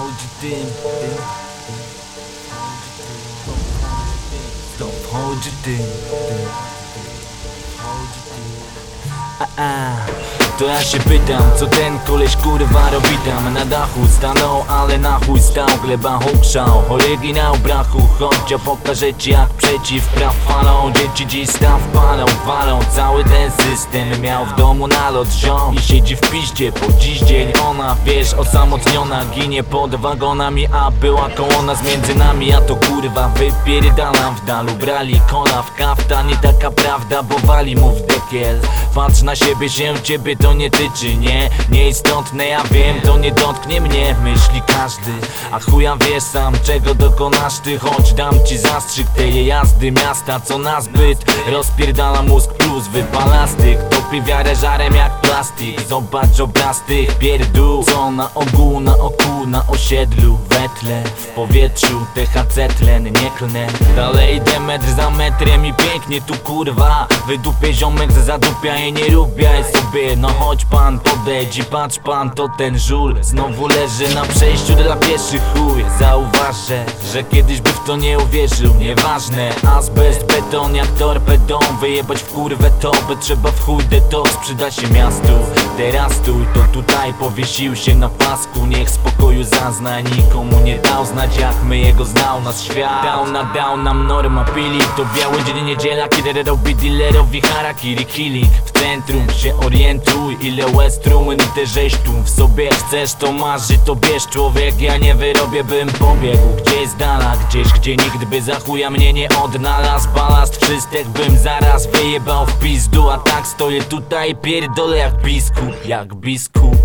hold your thing. Don't hold your thing. Ah ah. To ja się pytam, co ten koleś kurwa robi tam? Na dachu stanął, ale na chuj stał. Gleba hukrzał, oryginał brachu. Chodź, ja pokażę ci jak przeciw praw falą Dzieci dziś staw palą, walą. Cały ten system miał w domu nalot ziom. I siedzi w piździe, po dziś dzień ona Wiesz, osamotniona, ginie pod wagonami A była kołona z między nami. A to kurwa wypierdalam w dalu Brali kola w kaftan i taka prawda Bo wali mu w dekiel. Patrz na siebie, się ciebie to nie tyczy, nie Nieistotne, ja wiem, to nie dotknie mnie Myśli każdy, a chuja wiesz sam Czego dokonasz ty, choć dam ci zastrzyk Tej jazdy miasta, co nas byt Rozpierdala mózg plus wypala styk Topi wiarę żarem jak plastik. Zobacz obraz tych pierdół. Co na ogół, na oku, na osiedlu Wetle, w powietrzu THC tlen, nie klnę. Dalej idę metr za metrem i pięknie tu kurwa. Wydupię ziomek, zadupia i nie lubiaj sobie. No chodź pan, podejdź i patrz pan To ten żul znowu leży na przejściu dla pieszych. Chuj Zauważę, że kiedyś by w to nie uwierzył. Nieważne, azbest, beton jak torpedą. Wyjebać w kurwę to, by trzeba w chuj detoks Przyda się miastu, teraz stój To tutaj powiesił się na pasku. Niech spokoju zazna, nikomu nie dał znać Jak my jego znał nas świat. Dał na dał nam norma pili To biały dzień niedziela, kiedy robi dealerowi harakiri killing W centrum się orientuj, ile West Ruin i te żeś tu w sobie chcesz to marzy to bierz człowiek. Ja nie wyrobię bym pobiegł gdzieś z dala Gdzieś gdzie nikt by za chuja mnie nie odnalazł. Balast czystek bym zaraz wyjebał w pizdu A tak stoję tutaj pierdolę jak jak biskup